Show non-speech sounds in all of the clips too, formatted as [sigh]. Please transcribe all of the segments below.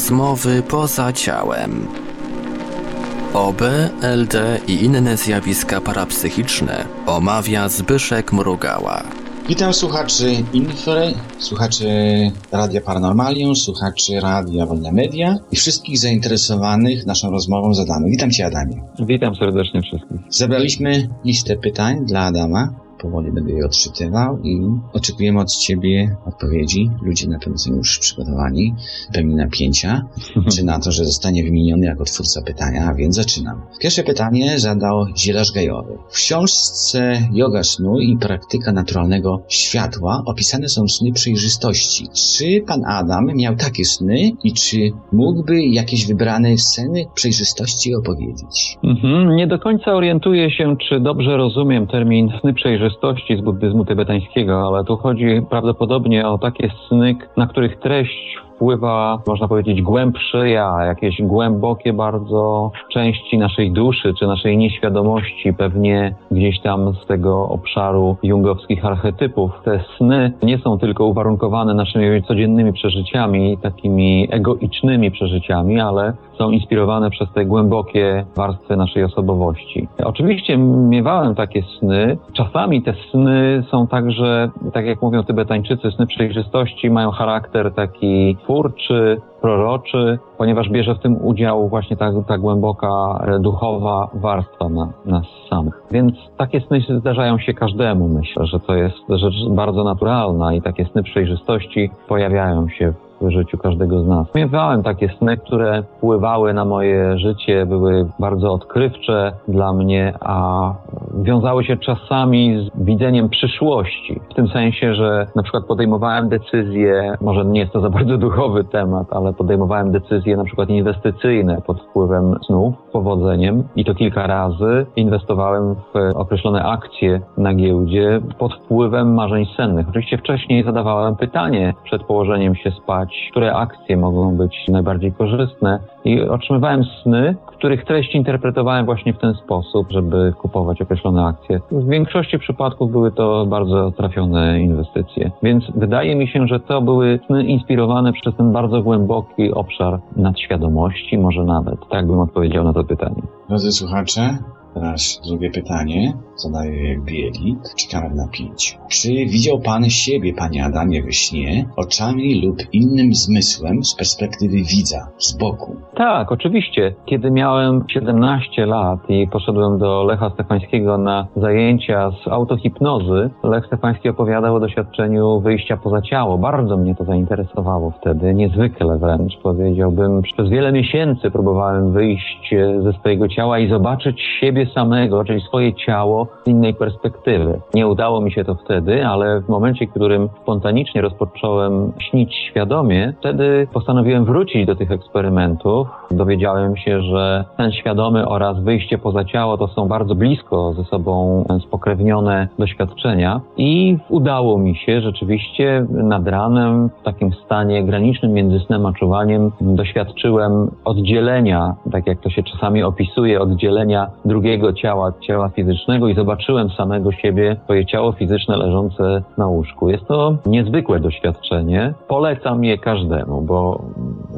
Rozmowy poza ciałem. OB, LD i inne zjawiska parapsychiczne omawia Zbyszek Mrugała. Witam słuchaczy Infry, słuchaczy Radia Paranormalium, słuchaczy Radia Wolne Media i wszystkich zainteresowanych naszą rozmową z Adamem. Witam Cię Adamie. Witam serdecznie wszystkich. Zebraliśmy listę pytań dla Adama powoli będę je odczytywał i oczekujemy od Ciebie odpowiedzi. Ludzie na pewno są już przygotowani, pełni napięcia, [laughs] czy na to, że zostanie wymieniony jako twórca pytania, a więc zaczynam. Pierwsze pytanie zadał Zielarz Gajowy. W książce Yoga snu i praktyka naturalnego światła opisane są sny przejrzystości. Czy Pan Adam miał takie sny i czy mógłby jakieś wybrane sceny przejrzystości opowiedzieć? Mhm. Nie do końca orientuję się, czy dobrze rozumiem termin sny przejrzystości z buddyzmu tybetańskiego, ale tu chodzi prawdopodobnie o takie sny, na których treść wpływa, można powiedzieć, głębsze ja, jakieś głębokie bardzo części naszej duszy czy naszej nieświadomości, pewnie gdzieś tam z tego obszaru jungowskich archetypów. Te sny nie są tylko uwarunkowane naszymi codziennymi przeżyciami, takimi egoicznymi przeżyciami, ale są inspirowane przez te głębokie warstwy naszej osobowości. Oczywiście miewałem takie sny. Czasami te sny są także, tak jak mówią Tybetańczycy, sny przejrzystości mają charakter taki twórczy, proroczy, ponieważ bierze w tym udział właśnie ta, ta głęboka duchowa warstwa na, nas samych. Więc takie sny zdarzają się każdemu. Myślę, że to jest rzecz bardzo naturalna i takie sny przejrzystości pojawiają się w życiu każdego z nas. Miewałem takie sny, które wpływały na moje życie, były bardzo odkrywcze dla mnie, a wiązały się czasami z widzeniem przyszłości. W tym sensie, że na przykład podejmowałem decyzje, może nie jest to za bardzo duchowy temat, ale podejmowałem decyzje na przykład inwestycyjne pod wpływem snów, powodzeniem i to kilka razy. Inwestowałem w określone akcje na giełdzie pod wpływem marzeń sennych. Oczywiście wcześniej zadawałem pytanie przed położeniem się spać, które akcje mogą być najbardziej korzystne i otrzymywałem sny, których treść interpretowałem właśnie w ten sposób, żeby kupować określone akcje. W większości przypadków były to bardzo trafione inwestycje. Więc wydaje mi się, że to były sny inspirowane przez ten bardzo głęboki obszar nadświadomości, może nawet. Tak bym odpowiedział na to pytanie. Drodzy słuchacze, Teraz drugie pytanie zadaje Bielik. Czekamy na pięć. Czy widział Pan siebie, Panie Adamie, we śnie, oczami lub innym zmysłem z perspektywy widza, z boku? Tak, oczywiście. Kiedy miałem 17 lat i poszedłem do Lecha Stefańskiego na zajęcia z autohipnozy, Lech Stefański opowiadał o doświadczeniu wyjścia poza ciało. Bardzo mnie to zainteresowało wtedy, niezwykle wręcz. Powiedziałbym, przez wiele miesięcy próbowałem wyjść ze swojego ciała i zobaczyć siebie samego, czyli swoje ciało z innej perspektywy. Nie udało mi się to wtedy, ale w momencie, w którym spontanicznie rozpocząłem śnić świadomie, wtedy postanowiłem wrócić do tych eksperymentów. Dowiedziałem się, że ten świadomy oraz wyjście poza ciało to są bardzo blisko ze sobą spokrewnione doświadczenia i udało mi się rzeczywiście nad ranem w takim stanie granicznym między snem a czuwaniem doświadczyłem oddzielenia, tak jak to się czasami opisuje, oddzielenia drugiego drugiego ciała, ciała fizycznego i zobaczyłem samego siebie, swoje ciało fizyczne leżące na łóżku. Jest to niezwykłe doświadczenie. Polecam je każdemu, bo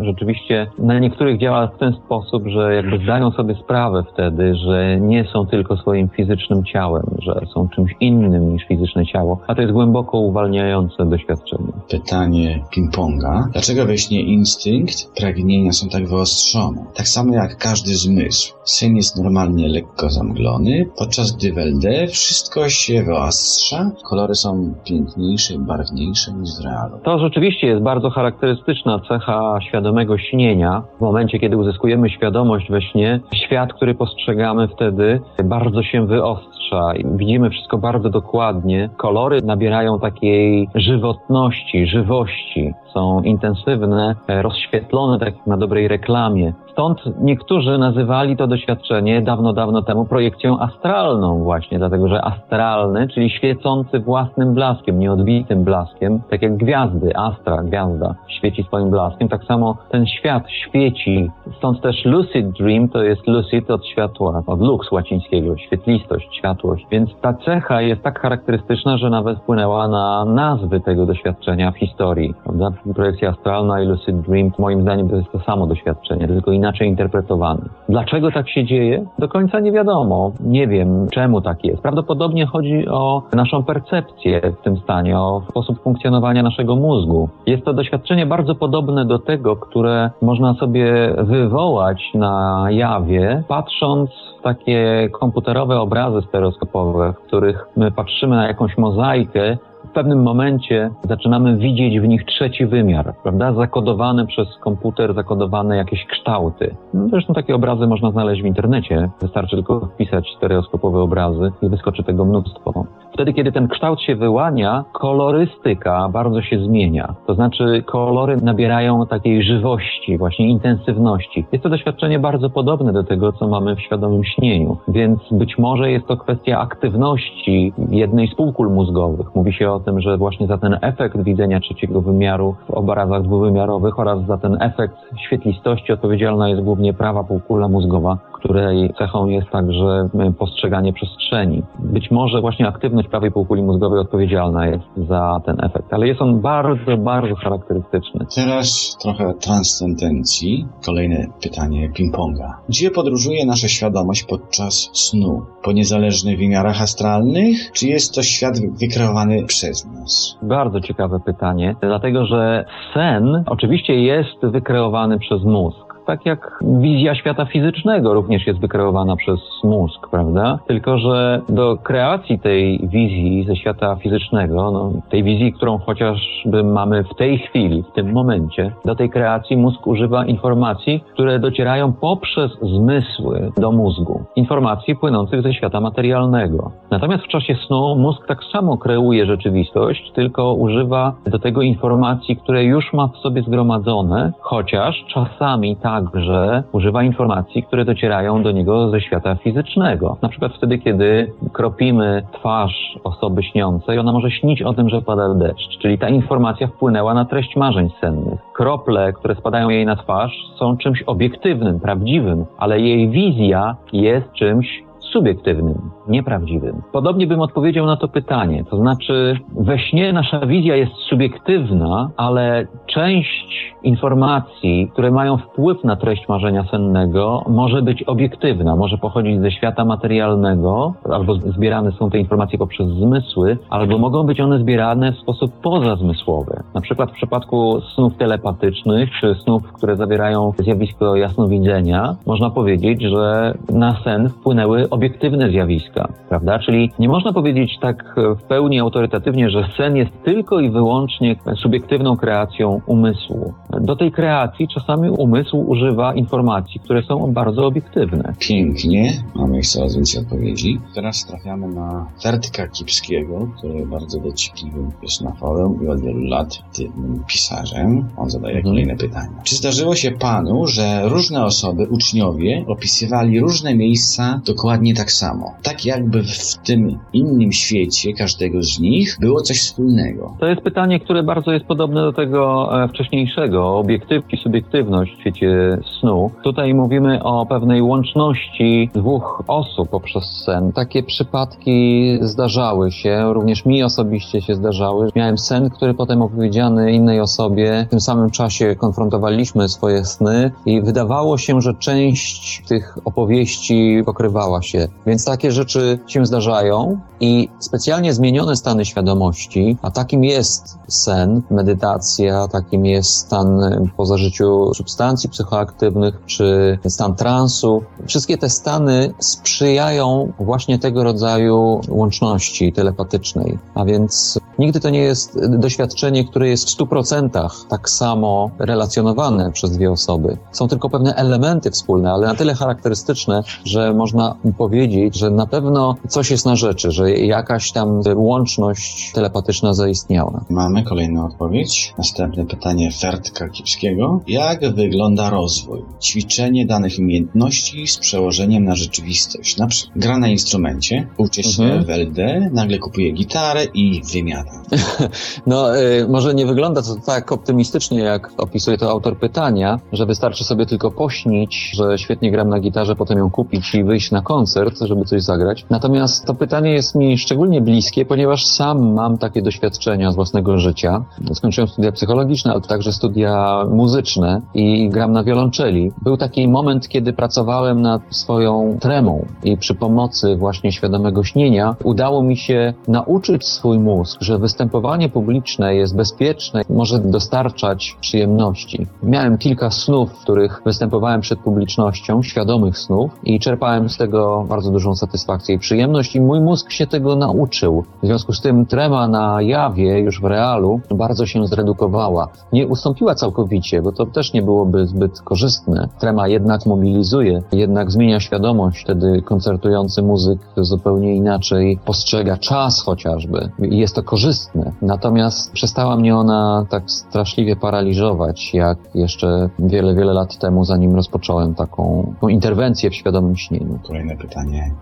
rzeczywiście na niektórych działa w ten sposób, że jakby zdają sobie sprawę wtedy, że nie są tylko swoim fizycznym ciałem, że są czymś innym niż fizyczne ciało, a to jest głęboko uwalniające doświadczenie. Pytanie ping-ponga. Dlaczego we śnie instynkt, pragnienia są tak wyostrzone? Tak samo jak każdy zmysł. Sen jest normalnie lekko zamglony, podczas gdy w LD wszystko się wyostrza, kolory są piękniejsze barwniejsze niż w realu. To rzeczywiście jest bardzo charakterystyczna cecha świadomego śnienia. W momencie, kiedy uzyskujemy świadomość we śnie, świat, który postrzegamy wtedy, bardzo się wyostrza. Widzimy wszystko bardzo dokładnie. Kolory nabierają takiej żywotności, żywości. Są intensywne, rozświetlone tak jak na dobrej reklamie. Stąd niektórzy nazywali to doświadczenie dawno, dawno temu projekcją astralną właśnie, dlatego że astralny, czyli świecący własnym blaskiem, nieodbitym blaskiem, tak jak gwiazdy, astra, gwiazda, świeci swoim blaskiem, tak samo ten świat świeci. Stąd też lucid dream to jest lucid od światła, od lux łacińskiego, świetlistość, światłość. Więc ta cecha jest tak charakterystyczna, że nawet wpłynęła na nazwy tego doświadczenia w historii, prawda? projekcja astralna i lucid dream, moim zdaniem to jest to samo doświadczenie, tylko inaczej interpretowane. Dlaczego tak się dzieje? Do końca nie wiadomo. Nie wiem, czemu tak jest. Prawdopodobnie chodzi o naszą percepcję w tym stanie, o sposób funkcjonowania naszego mózgu. Jest to doświadczenie bardzo podobne do tego, które można sobie wywołać na jawie, patrząc takie komputerowe obrazy stereoskopowe, w których my patrzymy na jakąś mozaikę w pewnym momencie zaczynamy widzieć w nich trzeci wymiar, prawda? Zakodowane przez komputer, zakodowane jakieś kształty. No, zresztą takie obrazy można znaleźć w internecie. Wystarczy tylko wpisać stereoskopowe obrazy i wyskoczy tego mnóstwo. Wtedy, kiedy ten kształt się wyłania, kolorystyka bardzo się zmienia. To znaczy kolory nabierają takiej żywości, właśnie intensywności. Jest to doświadczenie bardzo podobne do tego, co mamy w świadomym śnieniu. Więc być może jest to kwestia aktywności jednej z półkul mózgowych. Mówi się o tym, że właśnie za ten efekt widzenia trzeciego wymiaru w obrazach dwuwymiarowych oraz za ten efekt świetlistości odpowiedzialna jest głównie prawa półkula mózgowa, której cechą jest także postrzeganie przestrzeni. Być może właśnie aktywność prawej półkuli mózgowej odpowiedzialna jest za ten efekt, ale jest on bardzo, bardzo charakterystyczny. Teraz trochę transcendencji. Kolejne pytanie ping-ponga. Gdzie podróżuje nasza świadomość podczas snu? Po niezależnych wymiarach astralnych? Czy jest to świat wykreowany przez nas? Bardzo ciekawe pytanie, dlatego że sen oczywiście jest wykreowany przez mózg tak jak wizja świata fizycznego również jest wykreowana przez mózg, prawda? Tylko, że do kreacji tej wizji ze świata fizycznego, no, tej wizji, którą chociażby mamy w tej chwili, w tym momencie, do tej kreacji mózg używa informacji, które docierają poprzez zmysły do mózgu. Informacji płynących ze świata materialnego. Natomiast w czasie snu mózg tak samo kreuje rzeczywistość, tylko używa do tego informacji, które już ma w sobie zgromadzone, chociaż czasami tak także używa informacji, które docierają do niego ze świata fizycznego. Na przykład wtedy, kiedy kropimy twarz osoby śniącej, ona może śnić o tym, że pada deszcz, czyli ta informacja wpłynęła na treść marzeń sennych. Krople, które spadają jej na twarz, są czymś obiektywnym, prawdziwym, ale jej wizja jest czymś subiektywnym, nieprawdziwym. Podobnie bym odpowiedział na to pytanie. To znaczy, we śnie nasza wizja jest subiektywna, ale część informacji, które mają wpływ na treść marzenia sennego, może być obiektywna, może pochodzić ze świata materialnego, albo zbierane są te informacje poprzez zmysły, albo mogą być one zbierane w sposób pozazmysłowy. Na przykład w przypadku snów telepatycznych, czy snów, które zawierają zjawisko jasnowidzenia, można powiedzieć, że na sen wpłynęły obiektywne zjawiska, prawda? Czyli nie można powiedzieć tak w pełni autorytatywnie, że sen jest tylko i wyłącznie subiektywną kreacją umysłu. Do tej kreacji czasami umysł używa informacji, które są bardzo obiektywne. Pięknie, mamy już coraz więcej odpowiedzi. Teraz trafiamy na Fertka Kipskiego, który bardzo dociekliwym jest na forum i od wielu lat tym pisarzem. On zadaje mhm. kolejne pytania. Czy zdarzyło się panu, że różne osoby, uczniowie, opisywali różne miejsca dokładnie tak samo? Tak jakby w tym innym świecie każdego z nich było coś wspólnego. To jest pytanie, które bardzo jest podobne do tego e, wcześniejszego obiektywki, subiektywność w świecie snu. Tutaj mówimy o pewnej łączności dwóch osób poprzez sen. Takie przypadki zdarzały się, również mi osobiście się zdarzały. Miałem sen, który potem opowiedziany innej osobie. W tym samym czasie konfrontowaliśmy swoje sny i wydawało się, że część tych opowieści pokrywała się. Więc takie rzeczy się zdarzają i specjalnie zmienione stany świadomości, a takim jest sen, medytacja, takim jest stan po zażyciu substancji psychoaktywnych, czy stan transu. Wszystkie te stany sprzyjają właśnie tego rodzaju łączności telepatycznej. A więc nigdy to nie jest doświadczenie, które jest w 100% tak samo relacjonowane przez dwie osoby. Są tylko pewne elementy wspólne, ale na tyle charakterystyczne, że można powiedzieć, że na pewno coś jest na rzeczy, że jakaś tam łączność telepatyczna zaistniała. Mamy kolejną odpowiedź. Następne pytanie Fertka Kipskiego. Jak wygląda rozwój? Ćwiczenie danych umiejętności z przełożeniem na rzeczywistość. Na przykład gra na instrumencie, uczy się mhm. w LD, nagle kupuje gitarę i wymiata. [laughs] no, y, może nie wygląda to tak optymistycznie, jak opisuje to autor pytania, że wystarczy sobie tylko pośnić, że świetnie gram na gitarze, potem ją kupić i wyjść na koncert, żeby coś zagrać. Natomiast to pytanie jest mi szczególnie bliskie, ponieważ sam mam takie doświadczenia z własnego życia. Skończyłem studia psychologiczne, ale także studia muzyczne i gram na wiolonczeli. Był taki moment, kiedy pracowałem nad swoją tremą i przy pomocy właśnie świadomego śnienia udało mi się nauczyć swój mózg, że występowanie publiczne jest bezpieczne, może dostarczać przyjemności. Miałem kilka snów, w których występowałem przed publicznością, świadomych snów i czerpałem z tego bardzo dużą satysfakcję i przyjemność i mój mózg się tego nauczył. W związku z tym trema na jawie już w realu bardzo się zredukowała. Nie ustąpiła całkowicie, bo to też nie byłoby zbyt korzystne. Trema jednak mobilizuje, jednak zmienia świadomość. Wtedy koncertujący muzyk zupełnie inaczej postrzega czas chociażby i jest to korzystne. Natomiast przestała mnie ona tak straszliwie paraliżować, jak jeszcze wiele, wiele lat temu, zanim rozpocząłem taką, taką interwencję w świadomym śnieniu. Kolejne pytanie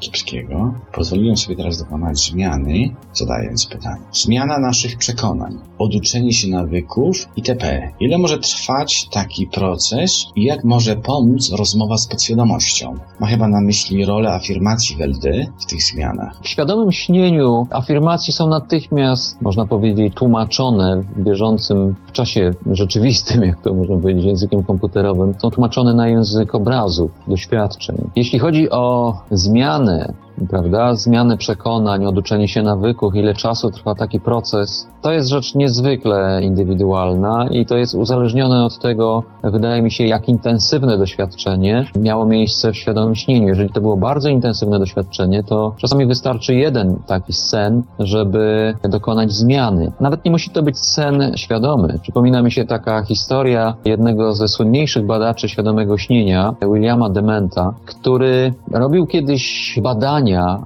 Kipskiego. Pozwoliłem sobie teraz dokonać zmiany, zadając pytanie. Zmiana naszych przekonań, oduczenie się nawyków itp. Ile może trwać taki proces i jak może pomóc rozmowa z podświadomością? Ma chyba na myśli rolę afirmacji w LD w tych zmianach. W świadomym śnieniu afirmacje są natychmiast, można powiedzieć, tłumaczone w bieżącym w czasie rzeczywistym, [laughs] jak to można powiedzieć językiem komputerowym, są tłumaczone na język obrazów, doświadczeń. Jeśli chodzi o zmiany prawda? Zmiany przekonań, oduczenie się nawyków, ile czasu trwa taki proces, to jest rzecz niezwykle indywidualna i to jest uzależnione od tego, wydaje mi się, jak intensywne doświadczenie miało miejsce w świadomym śnieniu. Jeżeli to było bardzo intensywne doświadczenie, to czasami wystarczy jeden taki sen, żeby dokonać zmiany. Nawet nie musi to być sen świadomy. Przypomina mi się taka historia jednego ze słynniejszych badaczy świadomego śnienia, Williama Dementa, który robił kiedyś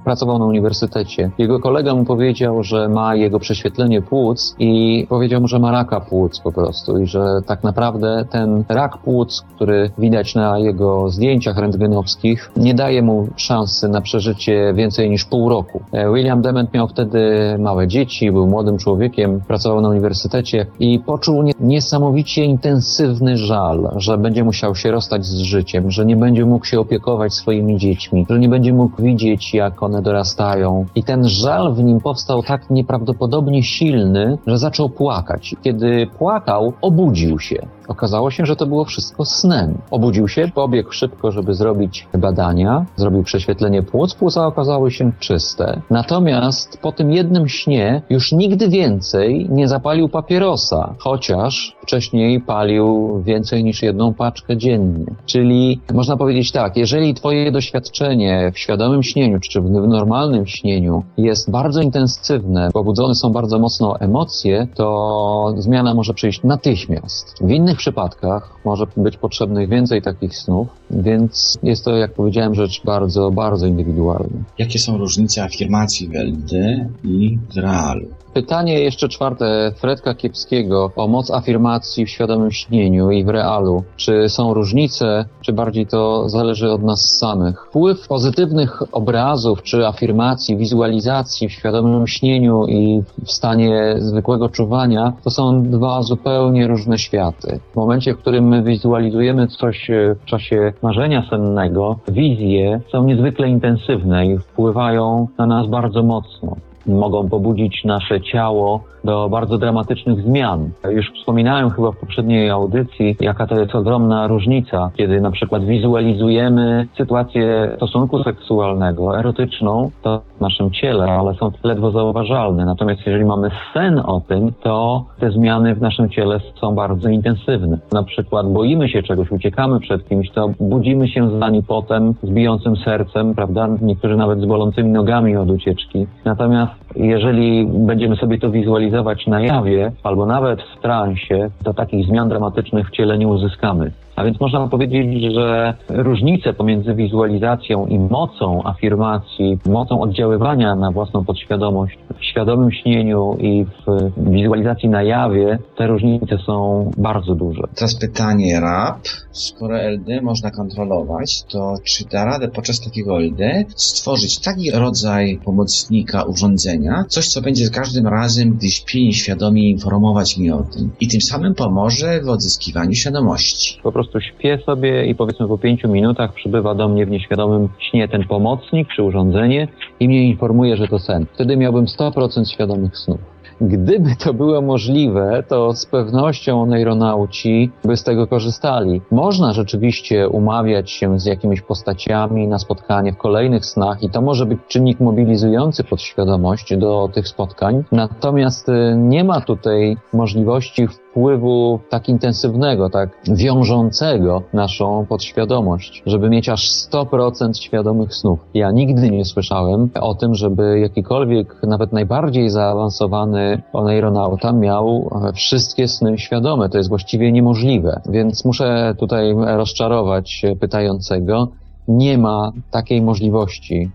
pracował na uniwersytecie. Jego kolega mu powiedział, że ma jego prześwietlenie płuc i powiedział mu, że ma raka płuc po prostu i że tak naprawdę ten rak płuc, który widać na jego zdjęciach rentgenowskich, nie daje mu szansy na przeżycie więcej niż pół roku. E, William Dement miał wtedy małe dzieci, był młodym człowiekiem, pracował na uniwersytecie i poczuł niesamowicie intensywny żal, że będzie musiał się rozstać z życiem, że nie będzie mógł się opiekować swoimi dziećmi, że nie będzie mógł widzieć, jak one dorastają. I ten żal w nim powstał tak nieprawdopodobnie silny, że zaczął płakać. Kiedy płakał, obudził się. Okazało się, że to było wszystko snem. Obudził się, pobiegł szybko, żeby zrobić badania, zrobił prześwietlenie płuc, płuca okazały się czyste. Natomiast po tym jednym śnie już nigdy więcej nie zapalił papierosa, chociaż wcześniej palił więcej niż jedną paczkę dziennie. Czyli można powiedzieć tak, jeżeli twoje doświadczenie w świadomym śnieniu, czy w normalnym śnieniu jest bardzo intensywne, pobudzone są bardzo mocno emocje, to zmiana może przyjść natychmiast. W innych przypadkach może być potrzebnych więcej takich snów, więc jest to, jak powiedziałem, rzecz bardzo, bardzo indywidualna. Jakie są różnice afirmacji w LD i realu? Pytanie jeszcze czwarte Fredka Kiepskiego o moc afirmacji w świadomym śnieniu i w realu. Czy są różnice, czy bardziej to zależy od nas samych? Wpływ pozytywnych obrazów, czy afirmacji, wizualizacji w świadomym śnieniu i w stanie zwykłego czuwania to są dwa zupełnie różne światy. W momencie, w którym my wizualizujemy coś e, w czasie marzenia sennego, wizje są niezwykle intensywne i wpływają na nas bardzo mocno mogą pobudzić nasze ciało do bardzo dramatycznych zmian. Już wspominałem chyba w poprzedniej audycji, jaka to jest ogromna różnica, kiedy na przykład wizualizujemy sytuację stosunku seksualnego, erotyczną, to w naszym ciele, ale są ledwo zauważalne. Natomiast jeżeli mamy sen o tym, to te zmiany w naszym ciele są bardzo intensywne. Na przykład boimy się czegoś, uciekamy przed kimś, to budzimy się z nami potem, z bijącym sercem, prawda? Niektórzy nawet z bolącymi nogami od ucieczki. Natomiast jeżeli będziemy sobie to wizualizować na jawie, albo nawet w transie, to takich zmian dramatycznych w ciele nie uzyskamy. A więc można powiedzieć, że różnice pomiędzy wizualizacją i mocą afirmacji, mocą oddziaływania na własną podświadomość w świadomym śnieniu i w wizualizacji na jawie, te różnice są bardzo duże. Teraz pytanie RAP. Skoro LD można kontrolować, to czy da radę podczas takiego LD stworzyć taki rodzaj pomocnika, urządzenia, coś co będzie z każdym razem, gdy śpię świadomie informować mnie o tym i tym samym pomoże w odzyskiwaniu świadomości? Po prostu śpię sobie i powiedzmy po pięciu minutach przybywa do mnie w nieświadomym śnie ten pomocnik czy urządzenie i mnie informuje, że to sen. Wtedy miałbym 100% świadomych snów. Gdyby to było możliwe, to z pewnością neuronauci by z tego korzystali. Można rzeczywiście umawiać się z jakimiś postaciami na spotkanie w kolejnych snach i to może być czynnik mobilizujący podświadomość do tych spotkań. Natomiast y, nie ma tutaj możliwości wpływu tak intensywnego, tak wiążącego naszą podświadomość, żeby mieć aż 100% świadomych snów. Ja nigdy nie słyszałem o tym, żeby jakikolwiek, nawet najbardziej zaawansowany oneironauta miał wszystkie sny świadome. To jest właściwie niemożliwe. Więc muszę tutaj rozczarować pytającego. Nie ma takiej możliwości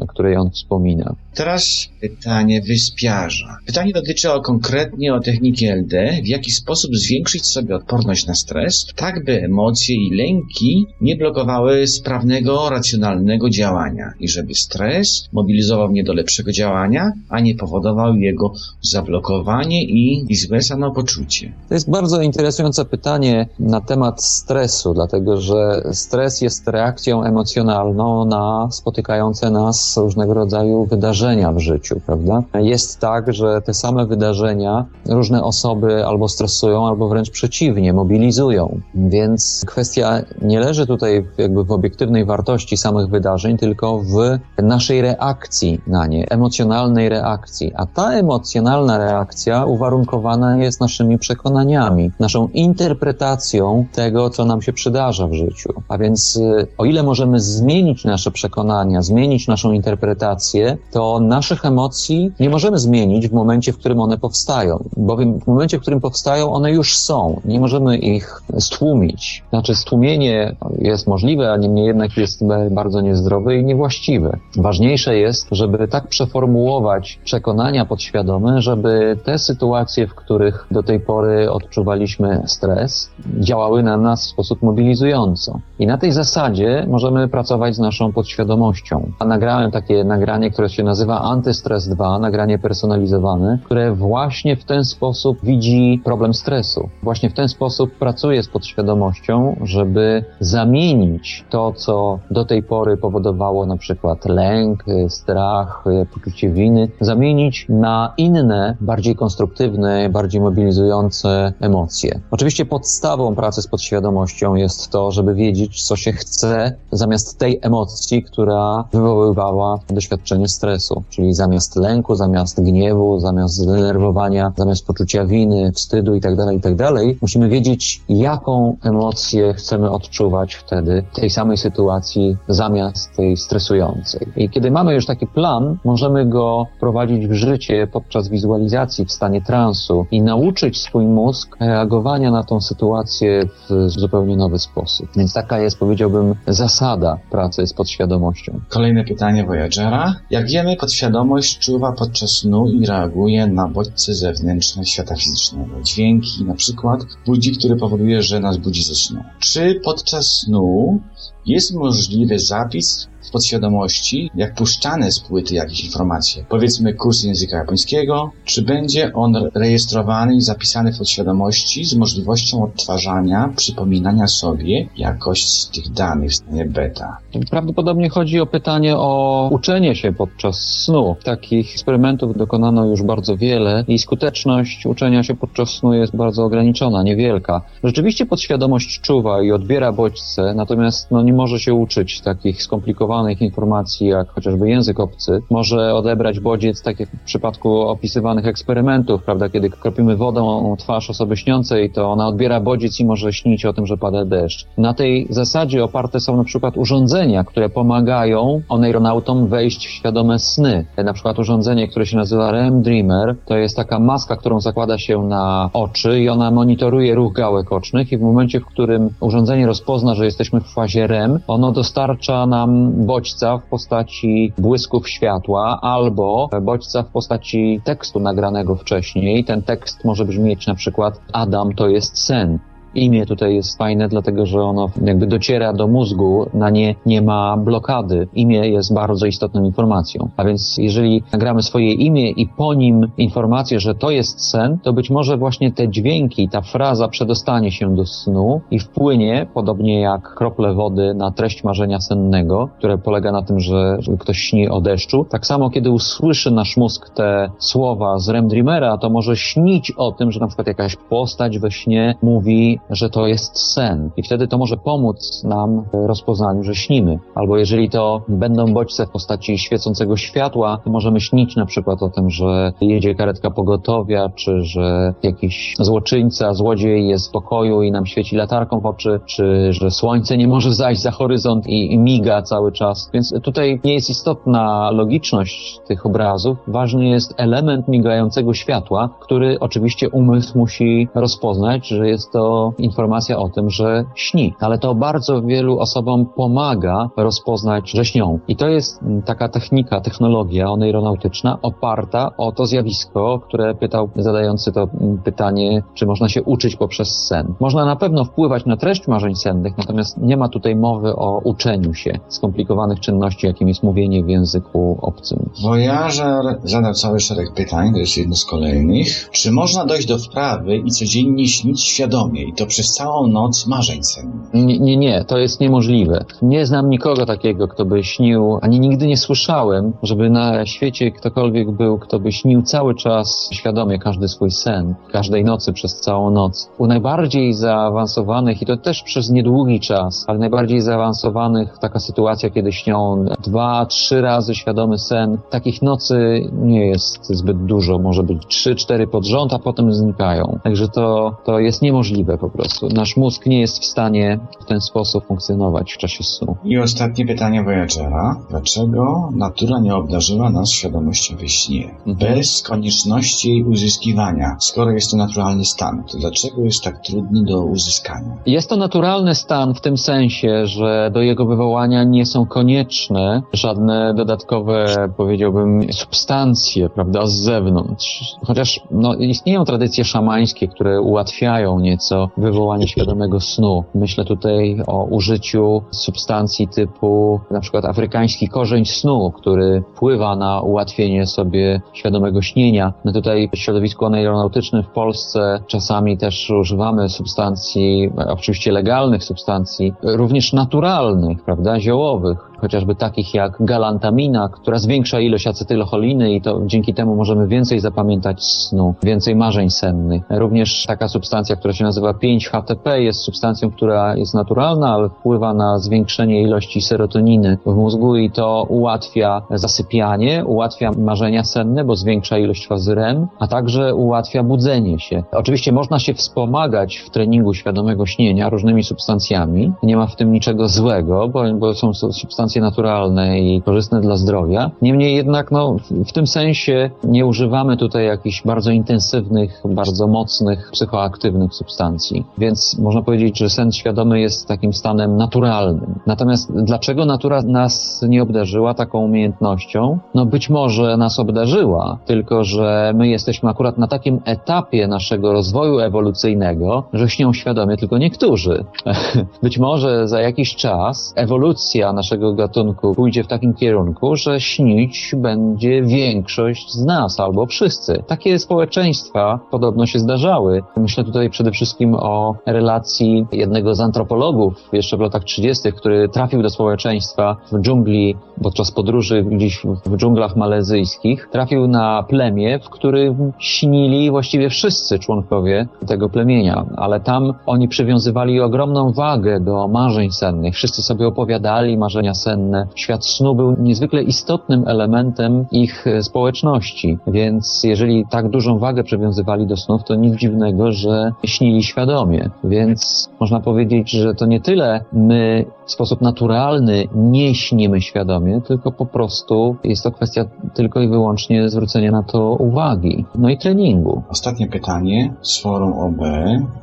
o której on wspomina. Teraz pytanie wyspiarza. Pytanie dotyczy o, konkretnie o techniki LD, w jaki sposób zwiększyć sobie odporność na stres, tak by emocje i lęki nie blokowały sprawnego, racjonalnego działania i żeby stres mobilizował mnie do lepszego działania, a nie powodował jego zablokowanie i, i złe samopoczucie. To jest bardzo interesujące pytanie na temat stresu, dlatego że stres jest reakcją emocjonalną na spotykające nas różnego rodzaju wydarzenia w życiu, prawda? Jest tak, że te same wydarzenia różne osoby albo stresują, albo wręcz przeciwnie, mobilizują. Więc kwestia nie leży tutaj jakby w obiektywnej wartości samych wydarzeń, tylko w naszej reakcji na nie, emocjonalnej reakcji. A ta emocjonalna reakcja uwarunkowana jest naszymi przekonaniami, naszą interpretacją tego, co nam się przydarza w życiu. A więc y, o ile możemy zmienić nasze przekonania, zmienić naszą interpretację, to naszych emocji nie możemy zmienić w momencie, w którym one powstają, bowiem w momencie, w którym powstają, one już są. Nie możemy ich stłumić. Znaczy, stłumienie jest możliwe, a niemniej jednak jest bardzo niezdrowe i niewłaściwe. Ważniejsze jest, żeby tak przeformułować przekonania podświadome, żeby te sytuacje, w których do tej pory odczuwaliśmy stres, działały na nas w sposób mobilizująco. I na tej zasadzie możemy pracować z naszą podświadomością nagrałem takie nagranie, które się nazywa Antystres 2, nagranie personalizowane, które właśnie w ten sposób widzi problem stresu. Właśnie w ten sposób pracuje z podświadomością, żeby zamienić to, co do tej pory powodowało na przykład lęk, strach, poczucie winy, zamienić na inne, bardziej konstruktywne, bardziej mobilizujące emocje. Oczywiście podstawą pracy z podświadomością jest to, żeby wiedzieć, co się chce, zamiast tej emocji, która wywoływała doświadczenie stresu, czyli zamiast lęku, zamiast gniewu, zamiast zdenerwowania, zamiast poczucia winy, wstydu itd., tak itd., tak musimy wiedzieć, jaką emocję chcemy odczuwać wtedy w tej samej sytuacji zamiast tej stresującej. I kiedy mamy już taki plan, możemy go prowadzić w życie podczas wizualizacji w stanie transu i nauczyć swój mózg reagowania na tą sytuację w zupełnie nowy sposób. Więc taka jest, powiedziałbym, zasada pracy z podświadomością. Kolejne pytanie Voyagera. Jak wiemy, podświadomość czuwa podczas snu i reaguje na bodźce zewnętrzne świata fizycznego. Dźwięki, na przykład budzik, który powoduje, że nas budzi ze snu. Czy podczas snu jest możliwy zapis podświadomości, jak puszczane z płyty jakieś informacje, powiedzmy kurs języka japońskiego, czy będzie on rejestrowany i zapisany w podświadomości z możliwością odtwarzania, przypominania sobie jakość tych danych w stanie beta. Prawdopodobnie chodzi o pytanie o uczenie się podczas snu. Takich eksperymentów dokonano już bardzo wiele i skuteczność uczenia się podczas snu jest bardzo ograniczona, niewielka. Rzeczywiście podświadomość czuwa i odbiera bodźce, natomiast no, nie może się uczyć takich skomplikowanych skomplikowanych informacji, jak chociażby język obcy, może odebrać bodziec, tak jak w przypadku opisywanych eksperymentów, prawda, kiedy kropimy wodą twarz osoby śniącej, to ona odbiera bodziec i może śnić o tym, że pada deszcz. Na tej zasadzie oparte są na przykład urządzenia, które pomagają oneironautom wejść w świadome sny. Na przykład urządzenie, które się nazywa REM Dreamer, to jest taka maska, którą zakłada się na oczy i ona monitoruje ruch gałek ocznych i w momencie, w którym urządzenie rozpozna, że jesteśmy w fazie REM, ono dostarcza nam bodźca w postaci błysków światła albo bodźca w postaci tekstu nagranego wcześniej. Ten tekst może brzmieć na przykład Adam to jest sen. imię tutaj jest fajne, dlatego że ono jakby dociera do mózgu, na nie nie ma blokady. Imię jest bardzo istotną informacją. A więc jeżeli nagramy swoje imię i po nim informację, że to jest sen, to być może właśnie te dźwięki, ta fraza przedostanie się do snu i wpłynie, podobnie jak krople wody, na treść marzenia sennego, które polega na tym, że ktoś śni o deszczu. Tak samo, kiedy usłyszy nasz mózg te słowa z REM Dreamera, to może śnić o tym, że na przykład jakaś postać we śnie mówi, że to jest sen. I wtedy to może pomóc nam w rozpoznaniu, że śnimy. Albo jeżeli to będą bodźce w postaci świecącego światła, to możemy śnić na przykład o tym, że jedzie karetka pogotowia, czy że jakiś złoczyńca, złodziej jest w pokoju i nam świeci latarką w oczy, czy że słońce nie może zajść za horyzont i, i miga cały czas. Więc tutaj nie jest istotna logiczność tych obrazów. Ważny jest element migającego światła, który oczywiście umysł musi rozpoznać, że jest to informacja o tym, że śni. Ale to bardzo wielu osobom pomaga rozpoznać, że śnią. I to jest taka technika, technologia oneironautyczna oparta o to zjawisko, które pytał zadający to pytanie, czy można się uczyć poprzez sen. Można na pewno wpływać na treść marzeń sennych, natomiast nie ma tutaj mowy o uczeniu się skomplikowanych czynności, jakim jest mówienie w języku obcym. Wojażer zadał cały szereg pytań, to jest jedno z kolejnych. Czy można dojść do wprawy i codziennie śnić świadomie i to przez całą noc marzeń sennych? Nie, nie, nie, to jest niemożliwe. Nie znam nikogo takiego, kto by śnił, ani nigdy nie słyszałem, żeby na świecie ktokolwiek był, kto by śnił cały czas świadomie każdy swój sen, każdej nocy przez całą noc. U najbardziej zaawansowanych, i to też przez niedługi czas, ale najbardziej zaawansowanych taka sytuacja, kiedy śnią dwa, trzy razy świadomy sen, takich nocy nie jest zbyt dużo, może być trzy, cztery pod rząd, a potem znikają. Także to, to jest niemożliwe po prostu. Nasz mózg nie jest w stanie w ten sposób funkcjonować w czasie snu. I ostatnie pytanie Voyagera. Dlaczego natura nie obdarzyła nas świadomością we śnie? Mhm. Bez konieczności jej uzyskiwania. Skoro jest to naturalny stan, to dlaczego jest tak trudny do uzyskania? Jest to naturalny stan w tym sensie, że do jego wywołania nie są konieczne żadne dodatkowe, powiedziałbym, substancje, prawda, z zewnątrz. Chociaż no, istnieją tradycje szamańskie, które ułatwiają nieco wywołanie świadomego snu. Myślę tutaj o użyciu substancji typu na przykład afrykański korzeń snu, który wpływa na ułatwienie sobie świadomego śnienia. My tutaj w środowisku aeronautycznym w Polsce czasami też używamy substancji, oczywiście legalnych substancji, również naturalnych, prawda, ziołowych, chociażby takich jak galantamina, która zwiększa ilość acetylocholiny i to dzięki temu możemy więcej zapamiętać snu, więcej marzeń sennych. Również taka substancja, która się nazywa 5-HTP jest substancją, która jest naturalna, ale wpływa na zwiększenie ilości serotoniny w mózgu i to ułatwia zasypianie, ułatwia marzenia senne, bo zwiększa ilość fazy REM, a także ułatwia budzenie się. Oczywiście można się wspomagać w treningu świadomego śnienia różnymi substancjami. Nie ma w tym niczego złego, bo, bo są substancje naturalne i korzystne dla zdrowia. Niemniej jednak, no, w tym sensie nie używamy tutaj jakichś bardzo intensywnych, bardzo mocnych, psychoaktywnych substancji. Więc można powiedzieć, że sen świadomy jest takim stanem naturalnym. Natomiast dlaczego natura nas nie obdarzyła taką umiejętnością? No być może nas obdarzyła, tylko że my jesteśmy akurat na takim etapie naszego rozwoju ewolucyjnego, że śnią świadomie tylko niektórzy. [laughs] być może za jakiś czas ewolucja naszego gatunku pójdzie w takim kierunku, że śnić będzie większość z nas albo wszyscy. Takie społeczeństwa podobno się zdarzały. Myślę tutaj przede wszystkim o relacji jednego z antropologów jeszcze w latach 30., który trafił do społeczeństwa w dżungli podczas podróży gdzieś w dżunglach malezyjskich. Trafił na plemię, w którym śnili właściwie wszyscy członkowie tego plemienia, ale tam oni przywiązywali ogromną wagę do marzeń sennych. Wszyscy sobie opowiadali marzenia senne. Świat snu był niezwykle istotnym elementem ich społeczności, więc jeżeli tak dużą wagę przywiązywali do snów, to nic dziwnego, że śnili świadomie. Więc można powiedzieć, że to nie tyle my w sposób naturalny nie śnimy świadomie, tylko po prostu jest to kwestia tylko i wyłącznie zwrócenia na to uwagi. No i treningu. Ostatnie pytanie z forum OB,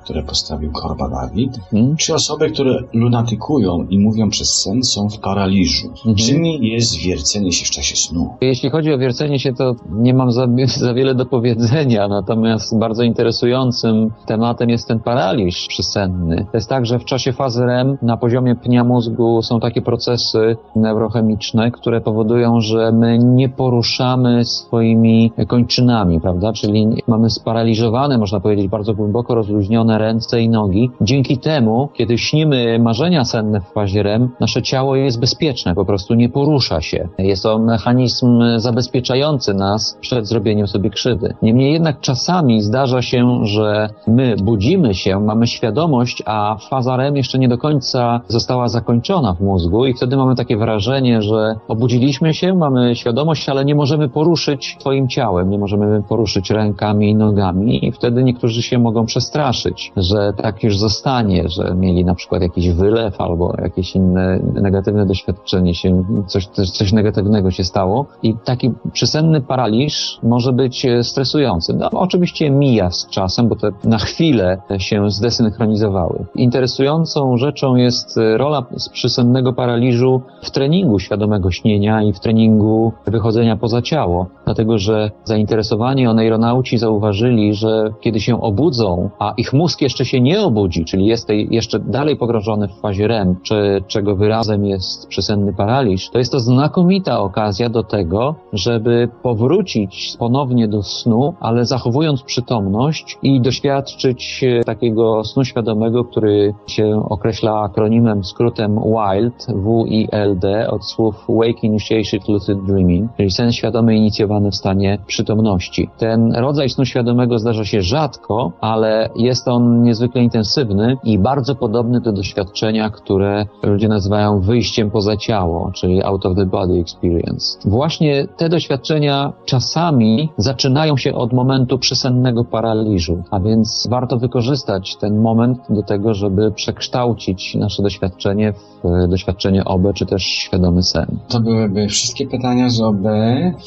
które postawił Korba Dawid. Hmm? Czy osoby, które lunatykują i mówią przez sen, są w paraliżu paraliżu. Mhm. Czym jest wiercenie się w czasie snu? Jeśli chodzi o wiercenie się, to nie mam za, [laughs] za wiele do powiedzenia, natomiast bardzo interesującym tematem jest ten paraliż przysenny. To jest tak, że w czasie fazy REM na poziomie pnia mózgu są takie procesy neurochemiczne, które powodują, że my nie poruszamy swoimi kończynami, prawda? Czyli mamy sparaliżowane, można powiedzieć, bardzo głęboko rozluźnione ręce i nogi. Dzięki temu, kiedy śnimy marzenia senne w fazie REM, nasze ciało jest bezpieczne, po prostu nie porusza się. Jest to mechanizm zabezpieczający nas przed zrobieniem sobie krzywdy. Niemniej jednak czasami zdarza się, że my budzimy się, mamy świadomość, a faza REM jeszcze nie do końca została zakończona w mózgu i wtedy mamy takie wrażenie, że obudziliśmy się, mamy świadomość, ale nie możemy poruszyć swoim ciałem, nie możemy poruszyć rękami i nogami i wtedy niektórzy się mogą przestraszyć, że tak już zostanie, że mieli na przykład jakiś wylew albo jakieś inne negatywne doświadczenie się, coś, coś negatywnego się stało i taki przysenny paraliż może być stresujący. No, oczywiście mija z czasem, bo te na chwilę się zdesynchronizowały. Interesującą rzeczą jest rola przysennego paraliżu w treningu świadomego śnienia i w treningu wychodzenia poza ciało, dlatego że zainteresowani oneironauci zauważyli, że kiedy się obudzą, a ich mózg jeszcze się nie obudzi, czyli jest jeszcze dalej pogrążony w fazie REM, czy, czego wyrazem jest przysenny paraliż, to jest to znakomita okazja do tego, żeby powrócić ponownie do snu, ale zachowując przytomność i doświadczyć takiego snu świadomego, który się określa akronimem, skrótem WILD, W-I-L-D, od słów Wake Initiated Lucid Dreaming, czyli sen świadomy inicjowany w stanie przytomności. Ten rodzaj snu świadomego zdarza się rzadko, ale jest on niezwykle intensywny i bardzo podobny do doświadczenia, które ludzie nazywają wyjściem poza ciało, czyli out of the body experience. Właśnie te doświadczenia czasami zaczynają się od momentu przysennego paraliżu, a więc warto wykorzystać ten moment do tego, żeby przekształcić nasze doświadczenie w e, doświadczenie OB, czy też świadomy sen. To byłyby wszystkie pytania z OB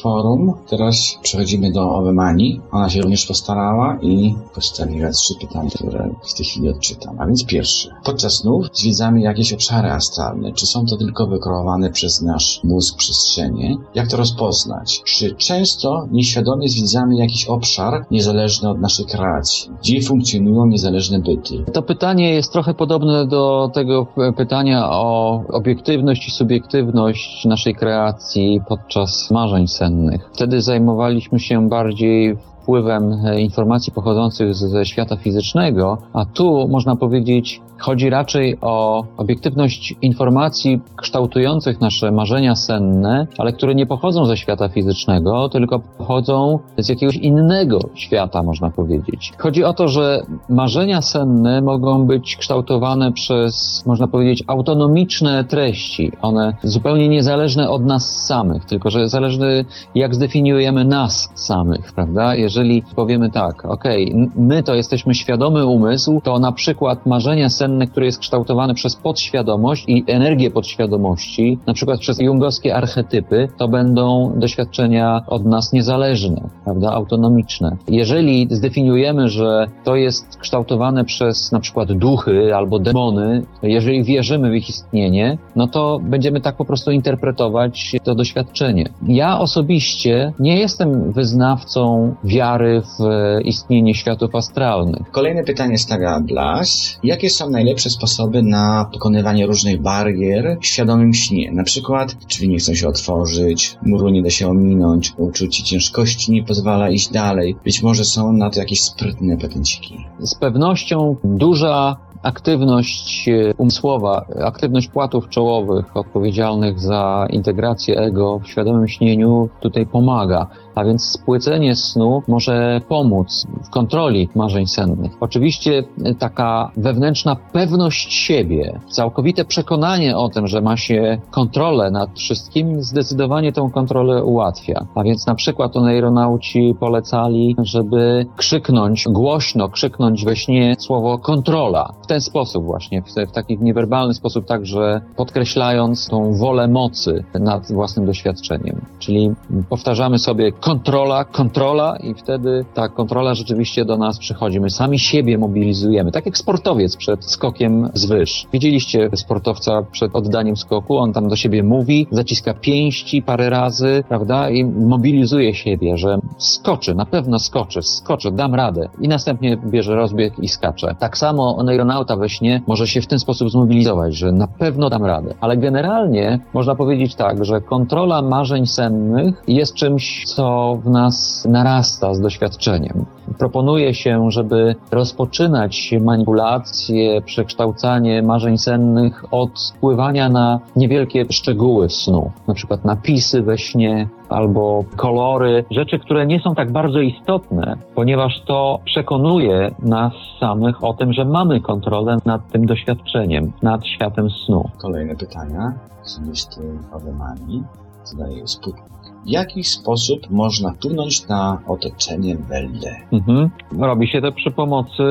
forum. Teraz przechodzimy do OB Mani. Ona się również postarała i postawiła trzy pytania, które w tej chwili odczytam. A więc pierwsze. Podczas snów zwiedzamy jakieś obszary astralne. Czy są to tylko wykreowane przez nasz mózg przestrzenie? Jak to rozpoznać? Czy często nieświadomie zwiedzamy jakiś obszar niezależny od naszej kreacji? Gdzie funkcjonują niezależne byty? To pytanie jest trochę podobne do tego pytania o obiektywność i subiektywność naszej kreacji podczas marzeń sennych. Wtedy zajmowaliśmy się bardziej wpływem e, informacji pochodzących ze świata fizycznego, a tu można powiedzieć, chodzi raczej o obiektywność informacji kształtujących nasze marzenia senne, ale które nie pochodzą ze świata fizycznego, tylko pochodzą z jakiegoś innego świata, można powiedzieć. Chodzi o to, że marzenia senne mogą być kształtowane przez, można powiedzieć, autonomiczne treści. One zupełnie niezależne od nas samych, tylko że zależne jak zdefiniujemy nas samych, prawda? Jeżeli jeżeli powiemy tak, okej, okay, my to jesteśmy świadomy umysł, to na przykład marzenia senne, które jest kształtowane przez podświadomość i energię podświadomości, na przykład przez jungowskie archetypy, to będą doświadczenia od nas niezależne, prawda, autonomiczne. Jeżeli zdefiniujemy, że to jest kształtowane przez na przykład duchy albo demony, jeżeli wierzymy w ich istnienie, no to będziemy tak po prostu interpretować to doświadczenie. Ja osobiście nie jestem wyznawcą wiary wiary w istnienie światów astralnych. Kolejne pytanie stawia Blas. Jakie są najlepsze sposoby na pokonywanie różnych barier w świadomym śnie? Na przykład drzwi nie chcą się otworzyć, muru nie da się ominąć, uczucie ciężkości nie pozwala iść dalej. Być może są na to jakieś sprytne patenciki. Z pewnością duża aktywność e, umysłowa, aktywność płatów czołowych odpowiedzialnych za integrację ego w świadomym śnieniu tutaj pomaga. A więc spłycenie snu może pomóc w kontroli marzeń sennych. Oczywiście e, taka wewnętrzna pewność siebie, całkowite przekonanie o tym, że ma się kontrolę nad wszystkim, zdecydowanie tą kontrolę ułatwia. A więc na przykład to neuronauci polecali, żeby krzyknąć głośno, krzyknąć we śnie słowo kontrola ten sposób właśnie, w, w taki niewerbalny sposób także podkreślając tą wolę mocy nad własnym doświadczeniem. Czyli powtarzamy sobie kontrola, kontrola i wtedy ta kontrola rzeczywiście do nas przychodzi. My sami siebie mobilizujemy, tak jak sportowiec przed skokiem z wyż. Widzieliście sportowca przed oddaniem skoku, on tam do siebie mówi, zaciska pięści parę razy, prawda, i mobilizuje siebie, że skoczy, na pewno skoczy, skoczy, dam radę. I następnie bierze rozbieg i skacze. Tak samo neuronauta we śnie może się w ten sposób zmobilizować, że na pewno dam radę. Ale generalnie można powiedzieć tak, że kontrola marzeń sennych jest czymś, co w nas narasta z doświadczeniem. Proponuje się, żeby rozpoczynać manipulacje, przekształcanie marzeń sennych od wpływania na niewielkie szczegóły snu, na przykład napisy we śnie albo kolory, rzeczy, które nie są tak bardzo istotne, ponieważ to przekonuje nas samych o tym, że mamy kontrolę nad tym doświadczeniem, nad światem snu. Kolejne pytania z listy Awemani zadaje Sputnik. W jaki sposób można wpłynąć na otoczenie Welde? Mhm. Robi się to przy pomocy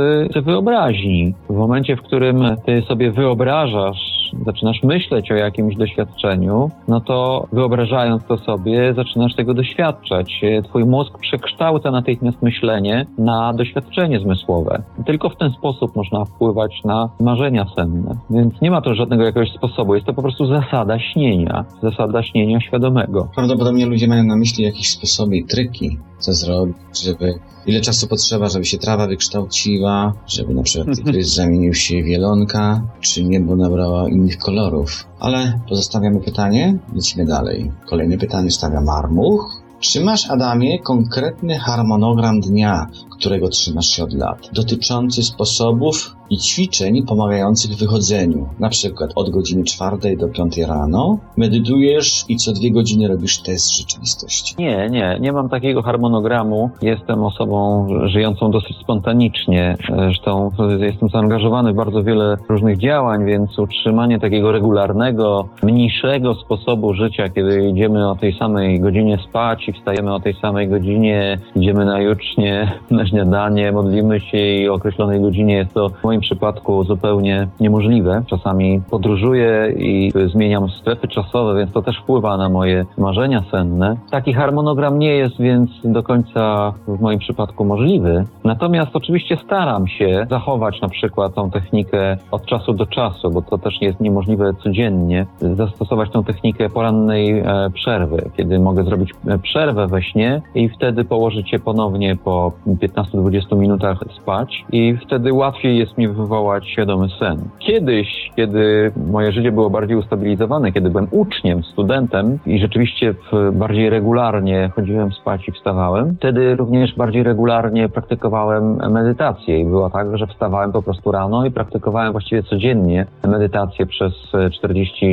wyobraźni. W momencie, w którym ty sobie wyobrażasz zaczynasz myśleć o jakimś doświadczeniu, no to wyobrażając to sobie, zaczynasz tego doświadczać. Twój mózg przekształca natychmiast myślenie na doświadczenie zmysłowe. Tylko w ten sposób można wpływać na marzenia senne. Więc nie ma to żadnego jakiegoś sposobu. Jest to po prostu zasada śnienia. Zasada śnienia świadomego. Prawdopodobnie ludzie mają na myśli jakieś sposoby i tryki, co zrobić, żeby ile czasu potrzeba, żeby się trawa wykształciła, żeby na przykład [laughs] zamienił się w wielonka, czy niebo nabrała innych kolorów. Ale pozostawiamy pytanie, lecimy dalej. Kolejne pytanie stawia Marmuch. Czy masz, Adamie, konkretny harmonogram dnia, którego trzymasz się od lat, dotyczący sposobów i ćwiczeń pomagających w wychodzeniu. Na przykład od godziny 4 do 5 rano medytujesz i co dwie godziny robisz test rzeczywistości. Nie, nie, nie mam takiego harmonogramu. Jestem osobą żyjącą dosyć spontanicznie. Zresztą jestem zaangażowany w bardzo wiele różnych działań, więc utrzymanie takiego regularnego, mniejszego sposobu życia, kiedy idziemy o tej samej godzinie spać i wstajemy o tej samej godzinie, idziemy na jutrznie, [laughs] na śniadanie, modlimy się i o określonej godzinie jest to w moim przypadku zupełnie niemożliwe. Czasami podróżuję i zmieniam strefy czasowe, więc to też wpływa na moje marzenia senne. Taki harmonogram nie jest więc do końca w moim przypadku możliwy. Natomiast oczywiście staram się zachować na przykład tą technikę od czasu do czasu, bo to też jest niemożliwe codziennie, zastosować tą technikę porannej e, przerwy, kiedy mogę zrobić e, przerwę we śnie i wtedy położyć się ponownie po 15-20 minutach spać i wtedy łatwiej jest mi wywołać świadomy sen. Kiedyś, kiedy moje życie było bardziej ustabilizowane, kiedy byłem uczniem, studentem i rzeczywiście bardziej regularnie chodziłem spać i wstawałem, wtedy również bardziej regularnie praktykowałem medytację i było tak, że wstawałem po prostu rano i praktykowałem właściwie codziennie medytację przez 40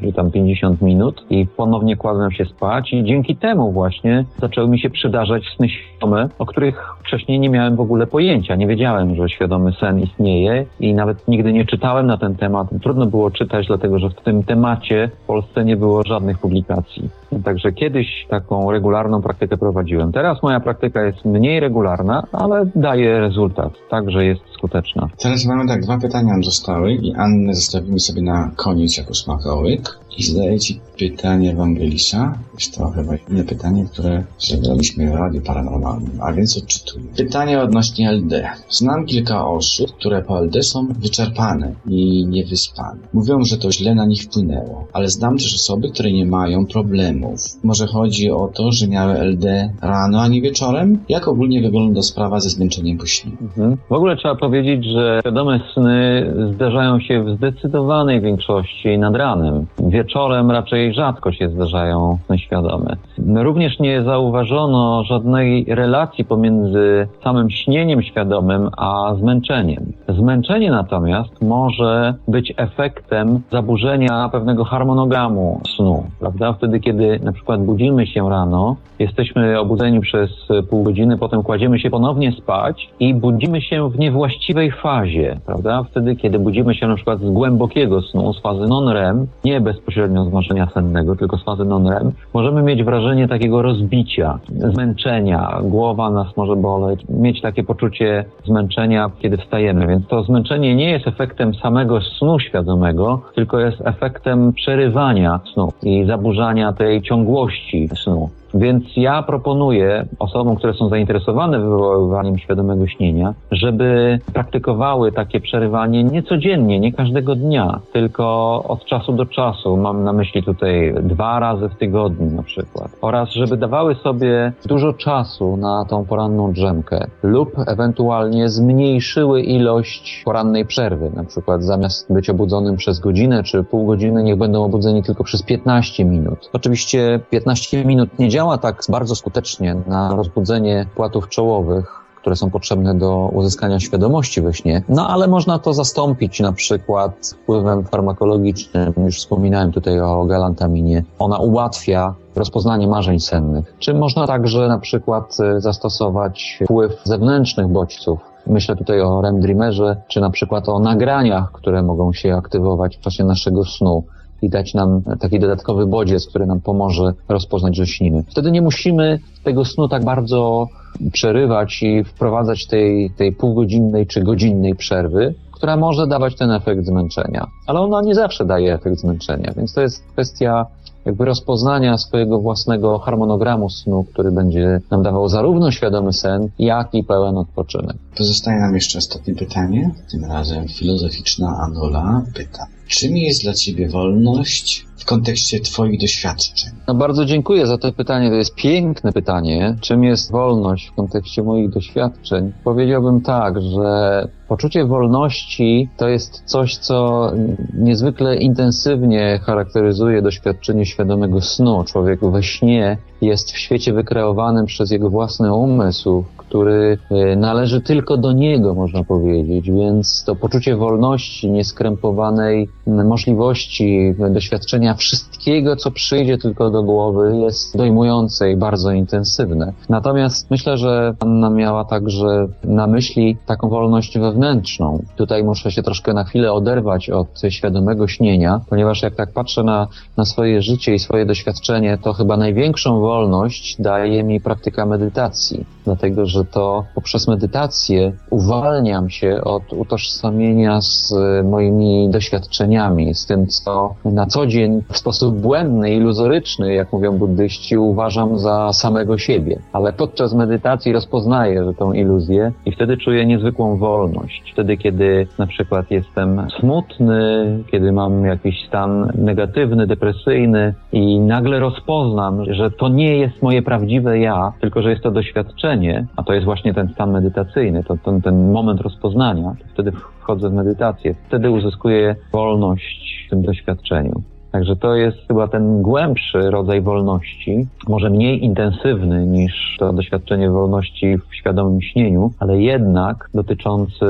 czy tam 50 minut i ponownie kładłem się spać i dzięki temu właśnie zaczęły mi się przydarzać sny świadome, o których wcześniej nie miałem w ogóle pojęcia. Nie wiedziałem, że świadomy sen istnieje i nawet nigdy nie czytałem na ten temat. Trudno było czytać, dlatego że w tym temacie w Polsce nie było żadnych publikacji. Także kiedyś taką regularną praktykę prowadziłem. Teraz moja praktyka jest mniej regularna, ale daje rezultat, także jest skuteczna. Teraz mamy tak, dwa pytania nam zostały i Annę zostawimy sobie na koniec jako smakołyk. I zadaję Ci pytanie Ewangelisa. Jest to chyba inne pytanie, które zebraliśmy w Radiu Paranormalnym, a więc odczytuję. Pytanie odnośnie LD. Znam kilka osób, które po LD są wyczerpane i niewyspane. Mówią, że to źle na nich wpłynęło, ale znam też osoby, które nie mają problemów. Może chodzi o to, że miały LD rano, a nie wieczorem? Jak ogólnie wygląda sprawa ze zmęczeniem po śnie? Mhm. W ogóle trzeba powiedzieć, że świadome sny zdarzają się w zdecydowanej większości nad ranem wieczorem raczej rzadko się zdarzają sny świadome. Również nie zauważono żadnej relacji pomiędzy samym śnieniem świadomym a zmęczeniem. Zmęczenie natomiast może być efektem zaburzenia pewnego harmonogramu snu, prawda? Wtedy, kiedy na przykład budzimy się rano, jesteśmy obudzeni przez pół godziny, potem kładziemy się ponownie spać i budzimy się w niewłaściwej fazie, prawda? Wtedy, kiedy budzimy się na przykład z głębokiego snu, z fazy non-REM, nie bezpośrednio z marzenia sennego, tylko z fazy non-REM, możemy mieć wrażenie takiego rozbicia, zmęczenia, głowa nas może boleć, mieć takie poczucie zmęczenia, kiedy wstajemy. Więc to zmęczenie nie jest efektem samego snu świadomego, tylko jest efektem przerywania snu i zaburzania tej ciągłości snu. Więc ja proponuję osobom, które są zainteresowane wywoływaniem świadomego śnienia, żeby praktykowały takie przerywanie nie codziennie, nie każdego dnia, tylko od czasu do czasu. Mam na myśli tutaj dwa razy w tygodniu na przykład. Oraz żeby dawały sobie dużo czasu na tą poranną drzemkę lub ewentualnie zmniejszyły ilość porannej przerwy. Na przykład zamiast być obudzonym przez godzinę czy pół godziny, niech będą obudzeni tylko przez 15 minut. Oczywiście 15 minut nie działa tak bardzo skutecznie na rozbudzenie płatów czołowych, które są potrzebne do uzyskania świadomości we śnie. No ale można to zastąpić na przykład wpływem farmakologicznym. Już wspominałem tutaj o galantaminie. Ona ułatwia rozpoznanie marzeń sennych. Czy można także na przykład y, zastosować wpływ zewnętrznych bodźców, Myślę tutaj o REM Dreamerze, czy na przykład o nagraniach, które mogą się aktywować w czasie naszego snu i dać nam taki dodatkowy bodziec, który nam pomoże rozpoznać, śnimy. Wtedy nie musimy tego snu tak bardzo przerywać i wprowadzać tej, tej półgodzinnej czy godzinnej przerwy, która może dawać ten efekt zmęczenia. Ale ona nie zawsze daje efekt zmęczenia, więc to jest kwestia jakby rozpoznania swojego własnego harmonogramu snu, który będzie nam dawał zarówno świadomy sen, jak i pełen odpoczynek. Pozostaje nam jeszcze ostatnie pytanie, tym razem filozoficzna Anola pyta. Czym jest dla Ciebie wolność w kontekście Twoich doświadczeń? No bardzo dziękuję za to pytanie. To jest piękne pytanie. Czym jest wolność w kontekście moich doświadczeń? Powiedziałbym tak, że poczucie wolności to jest coś, co niezwykle intensywnie charakteryzuje doświadczenie świadomego snu. Człowiek we śnie jest w świecie wykreowanym przez jego własny umysł, który e, należy tylko do niego, można powiedzieć, więc to poczucie wolności, nieskrępowanej możliwości doświadczenia wszystkiego, co przyjdzie tylko do głowy, jest dojmujące i bardzo intensywne. Natomiast myślę, że Anna miała także na myśli taką wolność wewnętrzną. Tutaj muszę się troszkę na chwilę oderwać od świadomego śnienia, ponieważ jak tak patrzę na, na swoje życie i swoje doświadczenie, to chyba największą wolność daje mi praktyka medytacji, dlatego że to poprzez medytację uwalniam się od utożsamienia z moimi doświadczeniami, z tym, co na co dzień w sposób błędny, iluzoryczny, jak mówią buddyści, uważam za samego siebie. Ale podczas medytacji rozpoznaję, że tą iluzję i wtedy czuję niezwykłą wolność. Wtedy, kiedy na przykład jestem smutny, kiedy mam jakiś stan negatywny, depresyjny i nagle rozpoznam, że to nie jest moje prawdziwe ja, tylko że jest to doświadczenie, a to jest właśnie ten stan medytacyjny, to ten, ten moment rozpoznania, wtedy wchodzę w medytację. Wtedy uzyskuję wolność w tym doświadczeniu. Także to jest chyba ten głębszy rodzaj wolności, może mniej intensywny niż to doświadczenie wolności w świadomym śnieniu, ale jednak dotyczący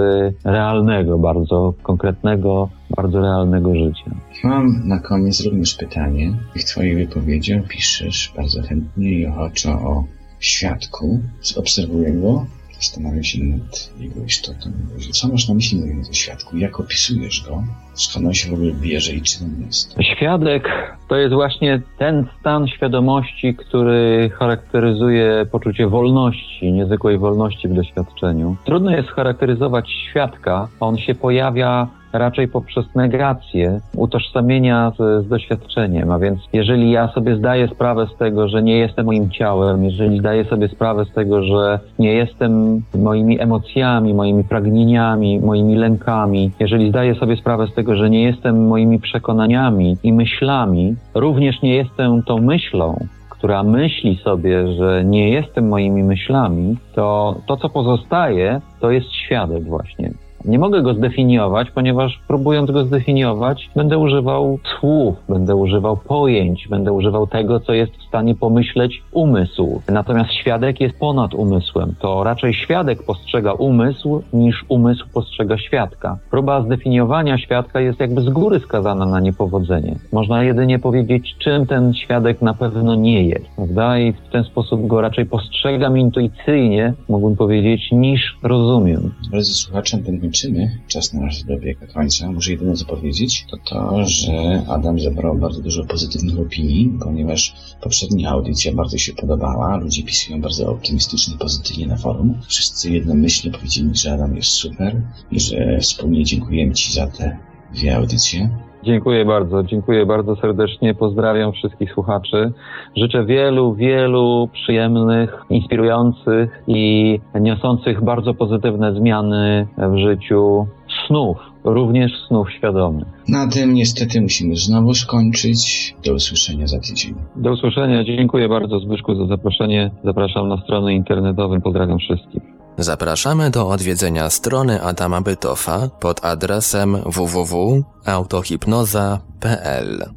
realnego, bardzo konkretnego, bardzo realnego życia. Mam na koniec również pytanie. W Twojej wypowiedzi opiszesz bardzo chętnie i ochoczo o świadku. Obserwuję go, zastanawiam się nad jego istotą. Co masz na myśli mówiąc o świadku? Jak opisujesz go? Skąd on się w ogóle bierze i czym jest? Świadek to jest właśnie ten stan świadomości, który charakteryzuje poczucie wolności, niezwykłej wolności w doświadczeniu. Trudno jest charakteryzować świadka, on się pojawia raczej poprzez negację utożsamienia z, z, doświadczeniem. A więc jeżeli ja sobie zdaję sprawę z tego, że nie jestem moim ciałem, jeżeli zdaję sobie sprawę z tego, że nie jestem moimi emocjami, moimi pragnieniami, moimi lękami, jeżeli zdaję sobie sprawę z tego, że nie jestem moimi przekonaniami i myślami, również nie jestem tą myślą, która myśli sobie, że nie jestem moimi myślami, to to, co pozostaje, to jest świadek właśnie. Nie mogę go zdefiniować, ponieważ próbując go zdefiniować, będę używał słów, będę używał pojęć, będę używał tego, co jest w stanie pomyśleć umysł. Natomiast świadek jest ponad umysłem. To raczej świadek postrzega umysł, niż umysł postrzega świadka. Próba zdefiniowania świadka jest jakby z góry skazana na niepowodzenie. Można jedynie powiedzieć, czym ten świadek na pewno nie jest, prawda? I w ten sposób go raczej postrzegam intuicyjnie, mógłbym powiedzieć, niż rozumiem. Drodzy słuchacze, ten kończymy. Czas na nasz dobiega końca. Muszę jedynie co powiedzieć, to to, że Adam zebrał bardzo dużo pozytywnych opinii, ponieważ poprzednia audycja bardzo się podobała. Ludzie pisują bardzo optymistycznie, pozytywnie na forum. Wszyscy jednomyślnie powiedzieli, że Adam jest super i że wspólnie dziękujemy Ci za te dwie audycje. Dziękuję bardzo, dziękuję bardzo serdecznie. Pozdrawiam wszystkich słuchaczy. Życzę wielu, wielu przyjemnych, inspirujących i niosących bardzo pozytywne zmiany w życiu snów, również snów świadomych. Na tym niestety musimy znowu skończyć. Do usłyszenia za tydzień. Do usłyszenia. Dziękuję bardzo Zbyszku za zaproszenie. Zapraszam na stronę internetową. Pozdrawiam wszystkich. Zapraszamy do odwiedzenia strony Adama Bytofa pod adresem www.autohipnoza.pl.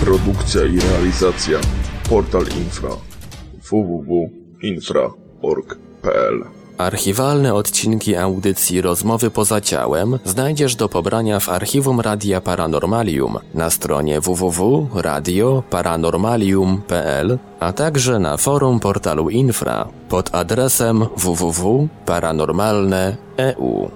Produkcja i realizacja Portal Infra www.infra.org.pl Archiwalne odcinki audycji Rozmowy poza ciałem znajdziesz do pobrania w archiwum Radia Paranormalium na stronie www.radioparanormalium.pl, a także na forum portalu Infra pod adresem www.paranormalne.eu.